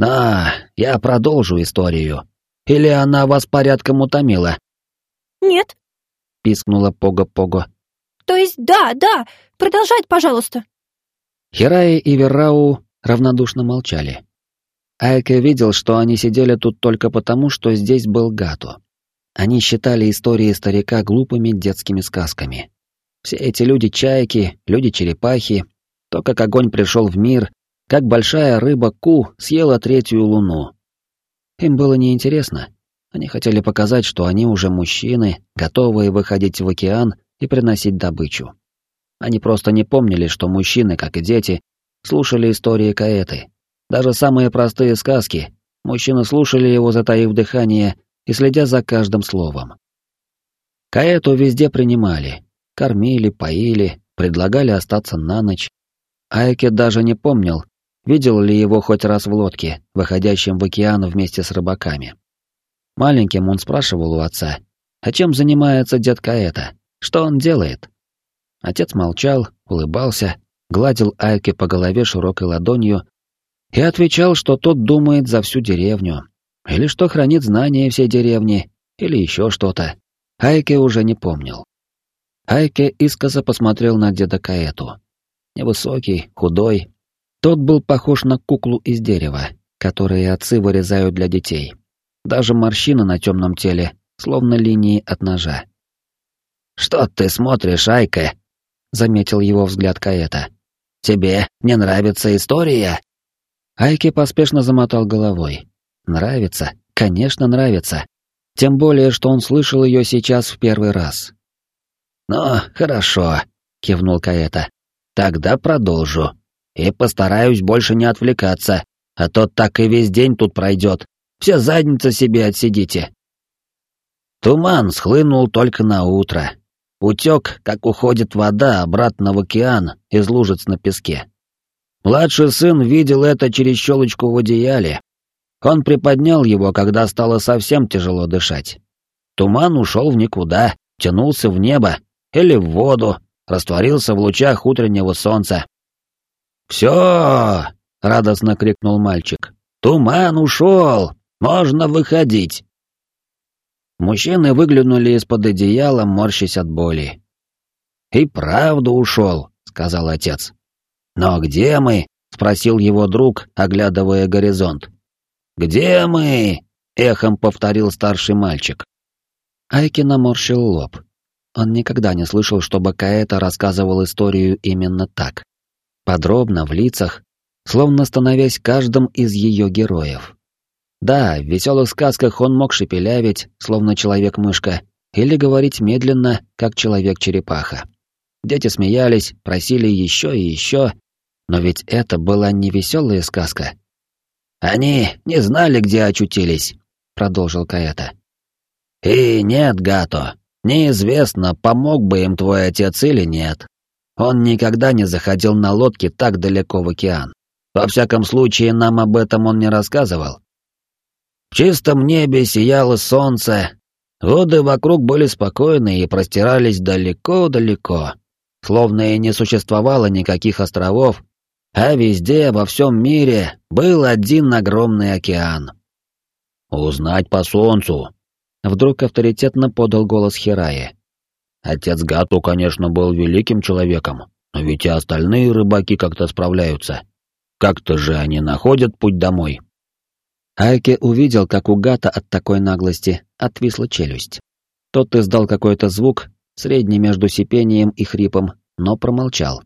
«А, я продолжу историю. Или она вас порядком утомила?» «Нет», — пискнула Пого-Пого. «То есть да, да, продолжать, пожалуйста». Хирай и Веррау равнодушно молчали. Айке видел, что они сидели тут только потому, что здесь был Гато. Они считали истории старика глупыми детскими сказками. Все эти люди-чайки, люди-черепахи, то, как огонь пришел в мир, как большая рыба Ку съела третью луну. Им было неинтересно. Они хотели показать, что они уже мужчины, готовые выходить в океан и приносить добычу. Они просто не помнили, что мужчины, как и дети, слушали истории Каэты. Даже самые простые сказки, мужчины слушали его, затаив дыхание и следя за каждым словом. Каэту везде принимали, кормили, поили, предлагали остаться на ночь. Айке даже не помнил, видел ли его хоть раз в лодке, выходящем в океан вместе с рыбаками. Маленьким он спрашивал у отца, а чем занимается дед Каэта, что он делает? Отец молчал, улыбался, гладил Айке по голове широкой ладонью и отвечал, что тот думает за всю деревню, или что хранит знания всей деревни, или еще что-то. Айке уже не помнил. Айке искоса посмотрел на деда Каэту. Невысокий, худой. Тот был похож на куклу из дерева, которые отцы вырезают для детей. Даже морщины на темном теле, словно линии от ножа. «Что ты смотришь, Айке?» — заметил его взгляд Каэта. «Тебе не нравится история?» Айке поспешно замотал головой. Нравится, конечно, нравится. Тем более, что он слышал ее сейчас в первый раз. «Ну, хорошо», — кивнул Каэта. «Тогда продолжу. И постараюсь больше не отвлекаться, а то так и весь день тут пройдет. Все задницы себе отсидите». Туман схлынул только на утро. Утек, как уходит вода обратно в океан из лужиц на песке. Младший сын видел это через щелочку в одеяле, он приподнял его, когда стало совсем тяжело дышать. Туман ушел в никуда, тянулся в небо или в воду, растворился в лучах утреннего солнца. «Все!» — радостно крикнул мальчик. «Туман ушел! Можно выходить!» Мужчины выглянули из-под одеяла, морщась от боли. «И правда ушел», — сказал отец. «Но где мы?» — спросил его друг, оглядывая горизонт. «Где мы?» — эхом повторил старший мальчик. Айки наморщил лоб. Он никогда не слышал, чтобы Каэта рассказывал историю именно так. Подробно, в лицах, словно становясь каждым из ее героев. Да, в веселых сказках он мог шепелявить, словно человек-мышка, или говорить медленно, как человек-черепаха. Дети смеялись, просили еще и еще, но ведь это была не веселая сказка, «Они не знали, где очутились», — продолжил Каэта. «И нет, Гато, неизвестно, помог бы им твой отец или нет. Он никогда не заходил на лодке так далеко в океан. Во всяком случае, нам об этом он не рассказывал. В чистом небе сияло солнце, воды вокруг были спокойны и простирались далеко-далеко, словно и не существовало никаких островов, а везде, во всем мире, был один огромный океан. «Узнать по солнцу!» — вдруг авторитетно подал голос Хирае. Отец Гату, конечно, был великим человеком, но ведь и остальные рыбаки как-то справляются. Как-то же они находят путь домой. Айке увидел, как у Гата от такой наглости отвисла челюсть. Тот издал какой-то звук, средний между сипением и хрипом, но промолчал.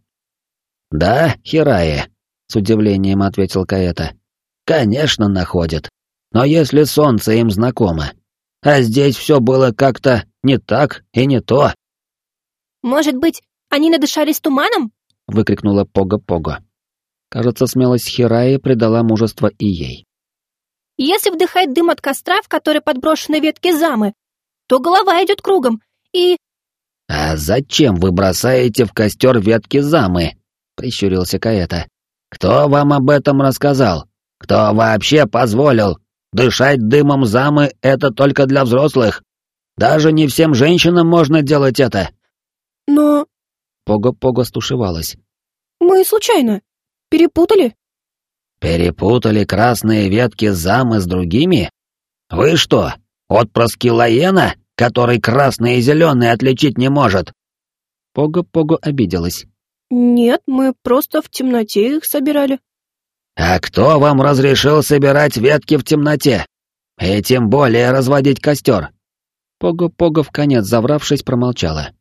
«Да, Хирае», — с удивлением ответил Каэта. «Конечно, находят. Но если солнце им знакомо. А здесь все было как-то не так и не то». «Может быть, они надышались туманом?» — выкрикнула Пога-Пога. Кажется, смелость Хираи придала мужество и ей. «Если вдыхать дым от костра, в который подброшены ветки замы, то голова идет кругом, и...» «А зачем вы бросаете в костер ветки замы?» — прищурился Каэта. «Кто вам об этом рассказал? Кто вообще позволил? Дышать дымом замы — это только для взрослых. Даже не всем женщинам можно делать это». Перепутали красные ветки замы с другими? Вы что, отпрыски Лаена, который красный и зеленый отличить не может?» Пого-Пого обиделась. «Нет, мы просто в темноте их собирали». «А кто вам разрешил собирать ветки в темноте? И тем более разводить костер?» Пого-Пого в конец завравшись промолчала.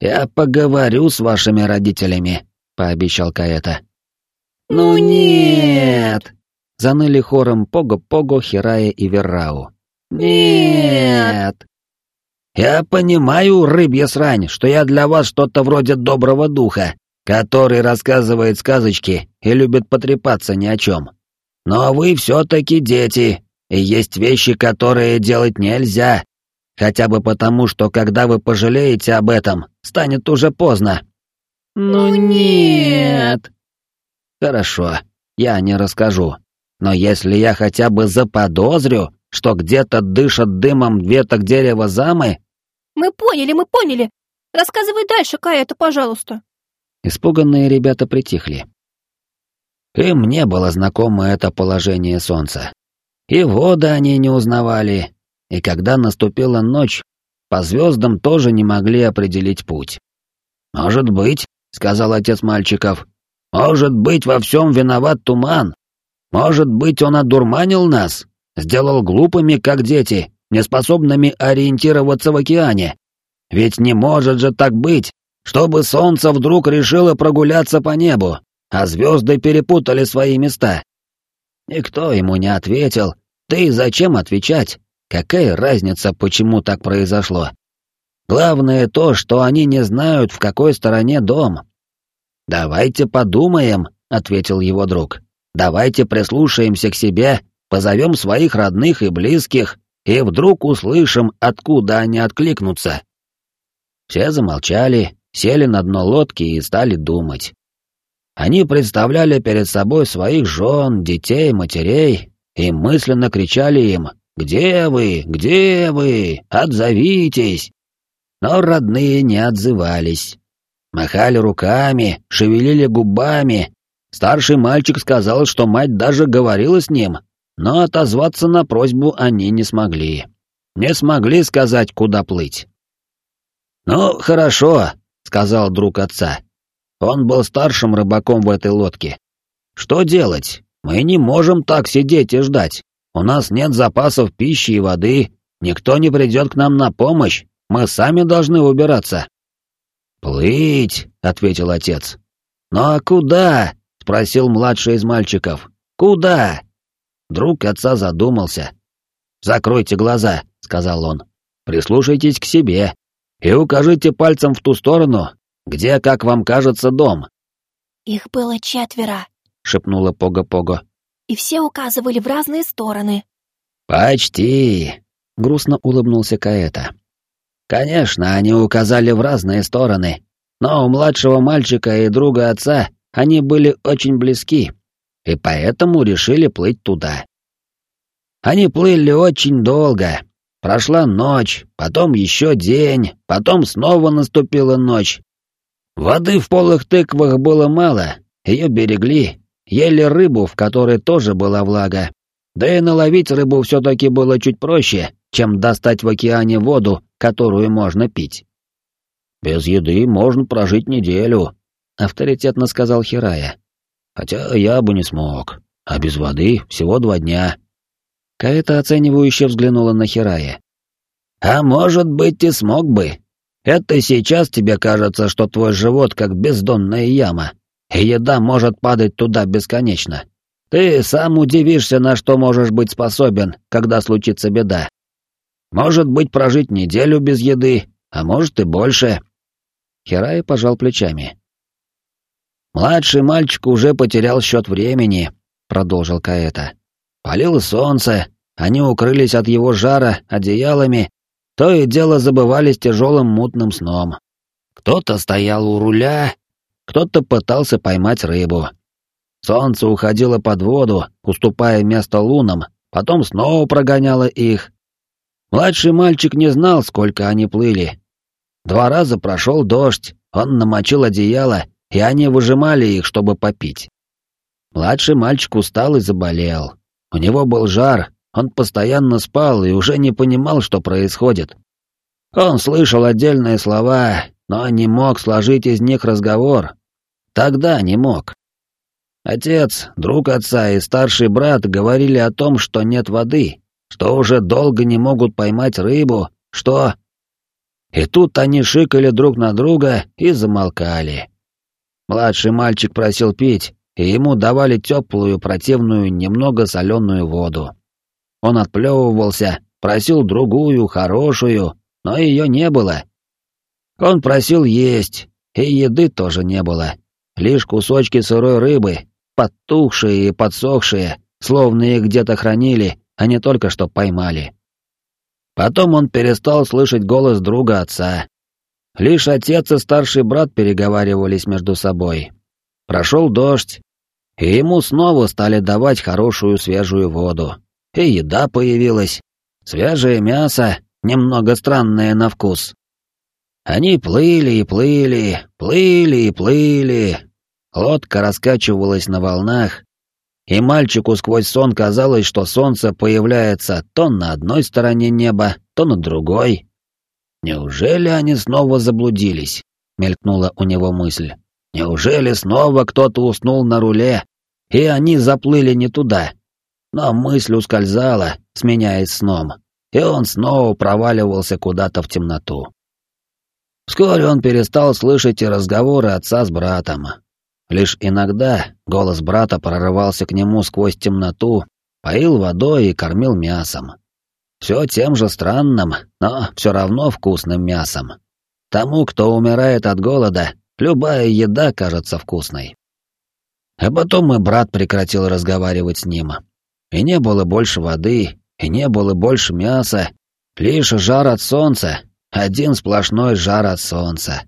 «Я поговорю с вашими родителями», — пообещал Каэта. «Ну нет!» — заныли хором Пого-Пого, Хирая и Веррау. «Нет!» «Я понимаю, рыбья срань, что я для вас что-то вроде доброго духа, который рассказывает сказочки и любит потрепаться ни о чем. Но вы все-таки дети, и есть вещи, которые делать нельзя, хотя бы потому, что когда вы пожалеете об этом, станет уже поздно». «Ну нет!» «Хорошо, я не расскажу. Но если я хотя бы заподозрю, что где-то дышат дымом веток дерева замы...» «Мы поняли, мы поняли. Рассказывай дальше, Каэта, пожалуйста». Испуганные ребята притихли. Им не было знакомо это положение солнца. И воды они не узнавали, и когда наступила ночь, по звездам тоже не могли определить путь. «Может быть», — сказал отец мальчиков, — «может быть, во всем виноват туман. Может быть, он одурманил нас, сделал глупыми, как дети, неспособными ориентироваться в океане. Ведь не может же так быть, чтобы солнце вдруг решило прогуляться по небу, а звезды перепутали свои места. Никто ему не ответил, и зачем отвечать? Какая разница, почему так произошло? Главное то, что они не знают, в какой стороне дом. «Давайте подумаем», — ответил его друг. «Давайте прислушаемся к себе, позовем своих родных и близких, и вдруг услышим, откуда они откликнутся». Все замолчали, сели на дно лодки и стали думать. Они представляли перед собой своих жен, детей, матерей и мысленно кричали им «Где вы? Где вы? Отзовитесь!» Но родные не отзывались. Махали руками, шевелили губами. Старший мальчик сказал, что мать даже говорила с ним, но отозваться на просьбу они не смогли. Не смогли сказать, куда плыть. «Ну, хорошо», — сказал друг отца. Он был старшим рыбаком в этой лодке. «Что делать? Мы не можем так сидеть и ждать. У нас нет запасов пищи и воды, никто не придет к нам на помощь, мы сами должны убираться». «Плыть», — ответил отец. «Ну а куда?» — спросил младший из мальчиков. «Куда?» Друг отца задумался. «Закройте глаза», — сказал он. «Прислушайтесь к себе и укажите пальцем в ту сторону, где, как вам кажется, дом». «Их было четверо», — шепнула Пога-Пого и все указывали в разные стороны. «Почти», — грустно улыбнулся Каэта. «Конечно, они указали в разные стороны, но у младшего мальчика и друга отца они были очень близки, и поэтому решили плыть туда. Они плыли очень долго. Прошла ночь, потом еще день, потом снова наступила ночь. Воды в полых тыквах было мало, ее берегли, Ели рыбу, в которой тоже была влага. Да и наловить рыбу все-таки было чуть проще, чем достать в океане воду, которую можно пить. «Без еды можно прожить неделю», — авторитетно сказал Хирая. «Хотя я бы не смог, а без воды всего два дня». Каэта оценивающе взглянула на Хирая. «А может быть, и смог бы. Это сейчас тебе кажется, что твой живот как бездонная яма, и еда может падать туда бесконечно. Ты сам удивишься, на что можешь быть способен, когда случится беда. Может быть, прожить неделю без еды, а может и больше. Хирай пожал плечами. Младший мальчик уже потерял счет времени, продолжил Каэта. Палило солнце, они укрылись от его жара одеялами, то и дело забывались тяжелым мутным сном. Кто-то стоял у руля кто-то пытался поймать рыбу. Солнце уходило под воду, уступая место лунам, потом снова прогоняло их. Младший мальчик не знал, сколько они плыли. Два раза прошел дождь, он намочил одеяло, и они выжимали их, чтобы попить. Младший мальчик устал и заболел. У него был жар, он постоянно спал и уже не понимал, что происходит. Он слышал отдельные слова, но не мог сложить из них разговор. Тогда не мог. Отец, друг отца и старший брат говорили о том, что нет воды, что уже долго не могут поймать рыбу, что... И тут они шикали друг на друга и замолкали. Младший мальчик просил пить, и ему давали теплую, противную, немного соленую воду. Он отплевывался, просил другую, хорошую, но ее не было. Он просил есть, и еды тоже не было. Лишь кусочки сырой рыбы, подтухшие и подсохшие, словно их где-то хранили, а не только что поймали. Потом он перестал слышать голос друга отца. Лишь отец и старший брат переговаривались между собой. Прошел дождь, и ему снова стали давать хорошую свежую воду. И еда появилась. Свежее мясо, немного странное на вкус. Они плыли и плыли, плыли и плыли. Лодка раскачивалась на волнах, и мальчику сквозь сон казалось, что солнце появляется то на одной стороне неба, то на другой. «Неужели они снова заблудились?» — мелькнула у него мысль. «Неужели снова кто-то уснул на руле, и они заплыли не туда?» Но мысль ускользала, сменяясь сном, и он снова проваливался куда-то в темноту. Вскоре он перестал слышать и разговоры отца с братом, Лишь иногда голос брата прорывался к нему сквозь темноту, поил водой и кормил мясом. Все тем же странным, но все равно вкусным мясом. Тому, кто умирает от голода, любая еда кажется вкусной. А потом и брат прекратил разговаривать с ним. И не было больше воды, и не было больше мяса, лишь жар от солнца, один сплошной жар от солнца.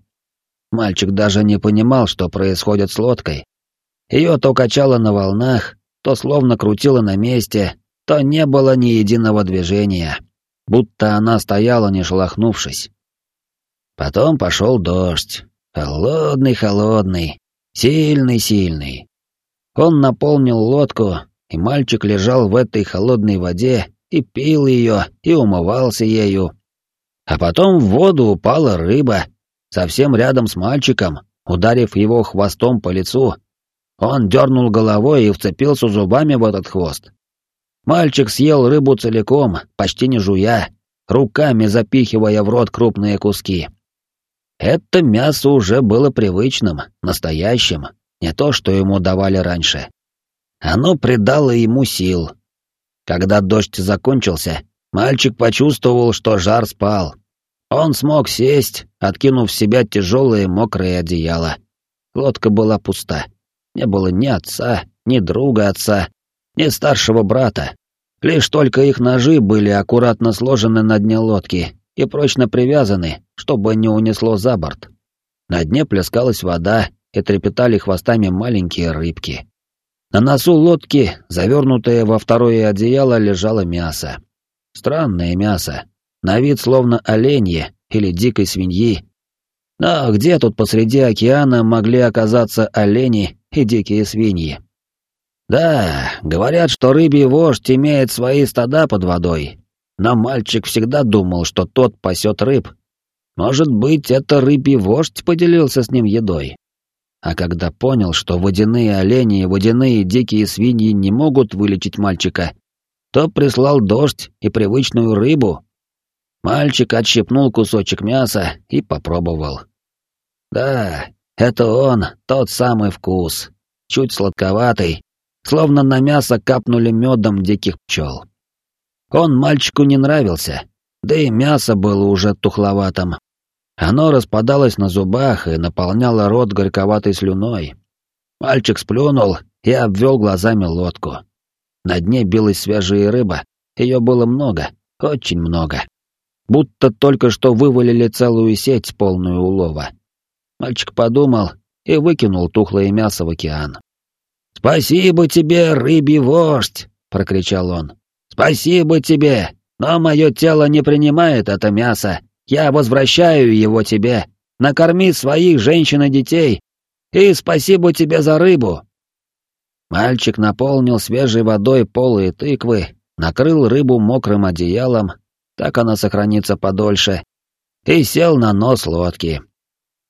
Мальчик даже не понимал, что происходит с лодкой. Ее то качало на волнах, то словно крутило на месте, то не было ни единого движения, будто она стояла, не шелохнувшись. Потом пошел дождь. Холодный-холодный, сильный-сильный. Он наполнил лодку, и мальчик лежал в этой холодной воде и пил ее, и умывался ею. А потом в воду упала рыба, совсем рядом с мальчиком, ударив его хвостом по лицу. Он дернул головой и вцепился зубами в этот хвост. Мальчик съел рыбу целиком, почти не жуя, руками запихивая в рот крупные куски. Это мясо уже было привычным, настоящим, не то, что ему давали раньше. Оно придало ему сил. Когда дождь закончился, мальчик почувствовал, что жар спал, он смог сесть, откинув в себя тяжелые мокрые одеяла. Лодка была пуста. Не было ни отца, ни друга отца, ни старшего брата. Лишь только их ножи были аккуратно сложены на дне лодки и прочно привязаны, чтобы не унесло за борт. На дне плескалась вода и трепетали хвостами маленькие рыбки. На носу лодки, завернутое во второе одеяло, лежало мясо. Странное мясо, на вид словно оленье или дикой свиньи. Но где тут посреди океана могли оказаться олени и дикие свиньи? Да, говорят, что рыбий вождь имеет свои стада под водой, но мальчик всегда думал, что тот пасет рыб. Может быть, это рыбий вождь поделился с ним едой. А когда понял, что водяные олени и водяные дикие свиньи не могут вылечить мальчика, то прислал дождь и привычную рыбу, Мальчик отщипнул кусочек мяса и попробовал. Да, это он, тот самый вкус. Чуть сладковатый, словно на мясо капнули медом диких пчел. Он мальчику не нравился, да и мясо было уже тухловатым. Оно распадалось на зубах и наполняло рот горьковатой слюной. Мальчик сплюнул и обвел глазами лодку. На дне билась свежая рыба, ее было много, очень много будто только что вывалили целую сеть, полную улова. Мальчик подумал и выкинул тухлое мясо в океан. «Спасибо тебе, рыбий вождь!» — прокричал он. «Спасибо тебе, но мое тело не принимает это мясо. Я возвращаю его тебе. Накорми своих женщин и детей. И спасибо тебе за рыбу!» Мальчик наполнил свежей водой полы и тыквы, накрыл рыбу мокрым одеялом, так она сохранится подольше, и сел на нос лодки.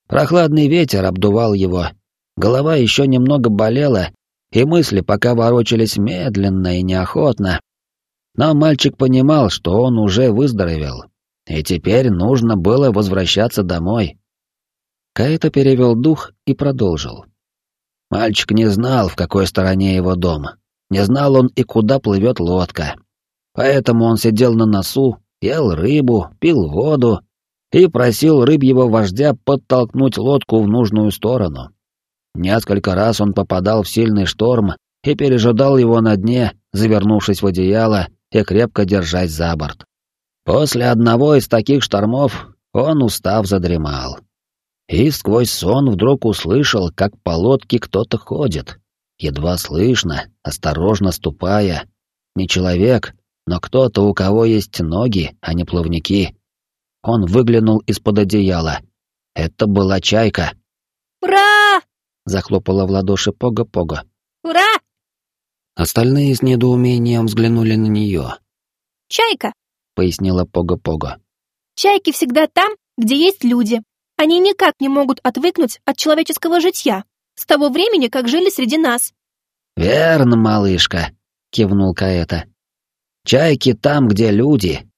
Прохладный ветер обдувал его, голова еще немного болела, и мысли пока ворочались медленно и неохотно. Но мальчик понимал, что он уже выздоровел, и теперь нужно было возвращаться домой. Каэта перевел дух и продолжил. Мальчик не знал, в какой стороне его дом. Не знал он и куда плывет лодка. Поэтому он сидел на носу, ел рыбу, пил воду и просил рыбьего вождя подтолкнуть лодку в нужную сторону. Несколько раз он попадал в сильный шторм и пережидал его на дне, завернувшись в одеяло и крепко держась за борт. После одного из таких штормов он, устав, задремал. И сквозь сон вдруг услышал, как по лодке кто-то ходит. Едва слышно, осторожно ступая. Не человек, но кто-то, у кого есть ноги, а не плавники. Он выглянул из-под одеяла. Это была чайка. «Ура!» — захлопала в ладоши Пога-Пога. «Ура!» Остальные с недоумением взглянули на нее. «Чайка!» — пояснила Пога-Пога. «Чайки всегда там, где есть люди. Они никак не могут отвыкнуть от человеческого житья с того времени, как жили среди нас». «Верно, малышка», — кивнул Каэта. «Чайки там, где люди,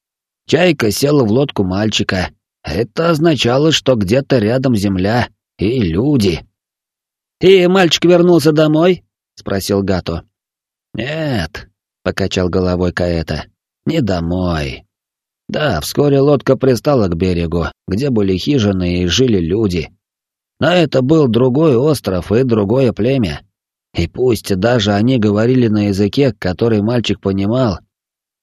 Чайка села в лодку мальчика. Это означало, что где-то рядом земля и люди. «И мальчик вернулся домой?» — спросил Гато. «Нет», — покачал головой Каэта, — «не домой». Да, вскоре лодка пристала к берегу, где были хижины и жили люди. Но это был другой остров и другое племя. И пусть даже они говорили на языке, который мальчик понимал,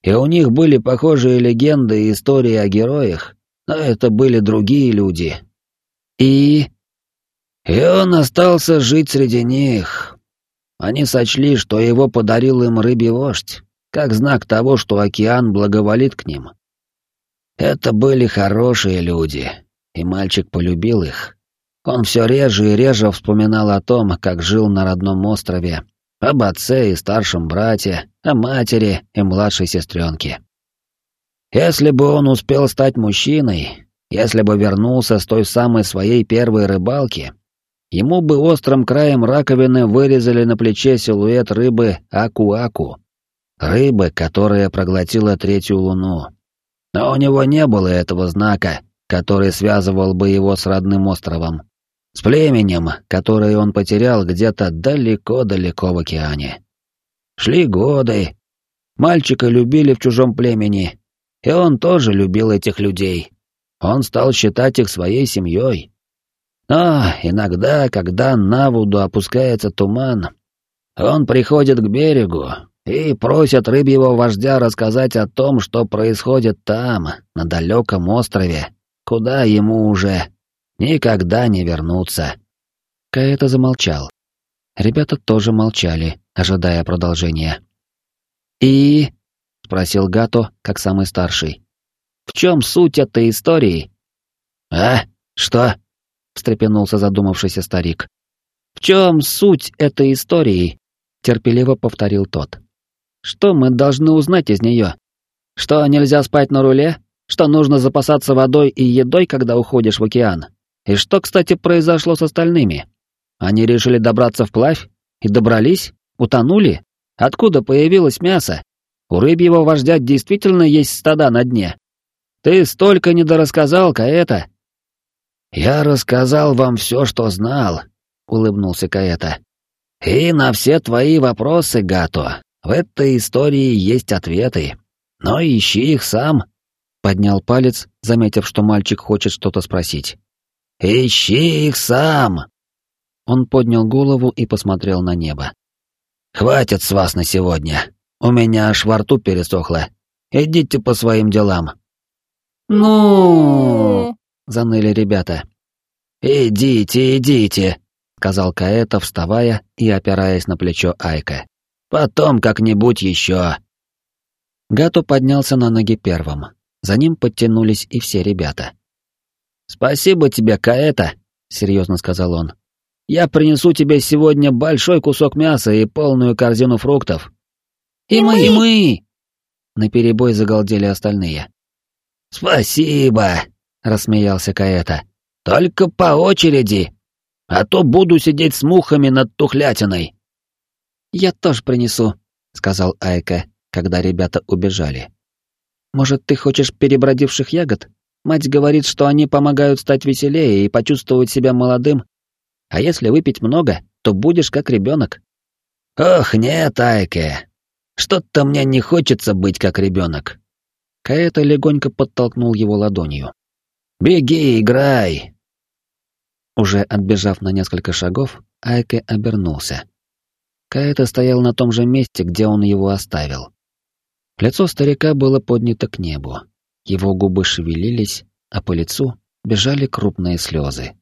и у них были похожие легенды и истории о героях, но это были другие люди. И... И он остался жить среди них. Они сочли, что его подарил им рыбий вождь, как знак того, что океан благоволит к ним. Это были хорошие люди, и мальчик полюбил их. Он все реже и реже вспоминал о том, как жил на родном острове, об отце и старшем брате, о матери и младшей сестренке. Если бы он успел стать мужчиной, если бы вернулся с той самой своей первой рыбалки, ему бы острым краем раковины вырезали на плече силуэт рыбы Аку-Аку, рыбы, которая проглотила третью луну. Но у него не было этого знака, который связывал бы его с родным островом с племенем, которое он потерял где-то далеко-далеко в океане. Шли годы. Мальчика любили в чужом племени, и он тоже любил этих людей. Он стал считать их своей семьей. Но иногда, когда на воду опускается туман, он приходит к берегу и просит рыбьего вождя рассказать о том, что происходит там, на далеком острове, куда ему уже Никогда не вернуться. Каэта замолчал. Ребята тоже молчали, ожидая продолжения. «И?» — спросил Гато, как самый старший. «В чем суть этой истории?» «А? Что?» — встрепенулся задумавшийся старик. «В чем суть этой истории?» — терпеливо повторил тот. «Что мы должны узнать из нее? Что нельзя спать на руле? Что нужно запасаться водой и едой, когда уходишь в океан? И что, кстати, произошло с остальными? Они решили добраться вплавь? И добрались? Утонули? Откуда появилось мясо? У рыбьего вождя действительно есть стада на дне. Ты столько недорассказал, Каэта. Я рассказал вам все, что знал, улыбнулся Каэта. И на все твои вопросы, Гато, в этой истории есть ответы. Но ищи их сам. Поднял палец, заметив, что мальчик хочет что-то спросить. «Ищи их сам!» Он поднял голову и посмотрел на небо. «Хватит с вас на сегодня. У меня аж во рту пересохло. Идите по своим делам». «Ну...» — заныли ребята. «Идите, идите», — сказал Каэта, вставая и опираясь на плечо Айка. «Потом как-нибудь еще». Гато поднялся на ноги первым. За ним подтянулись и все ребята. «Спасибо тебе, Каэта», — серьезно сказал он. Я принесу тебе сегодня большой кусок мяса и полную корзину фруктов». «И мы!» «И мы!» Наперебой загалдели остальные. «Спасибо!» — рассмеялся Каэта. «Только по очереди, а то буду сидеть с мухами над тухлятиной». «Я тоже принесу», — сказал Айка, когда ребята убежали. «Может, ты хочешь перебродивших ягод? Мать говорит, что они помогают стать веселее и почувствовать себя молодым. А если выпить много, то будешь как ребенок». «Ох, нет, Айке, что-то мне не хочется быть как ребенок». Каэта легонько подтолкнул его ладонью. «Беги, играй!» Уже отбежав на несколько шагов, Айке обернулся. Каэта стоял на том же месте, где он его оставил. Лицо старика было поднято к небу. Его губы шевелились, а по лицу бежали крупные слезы.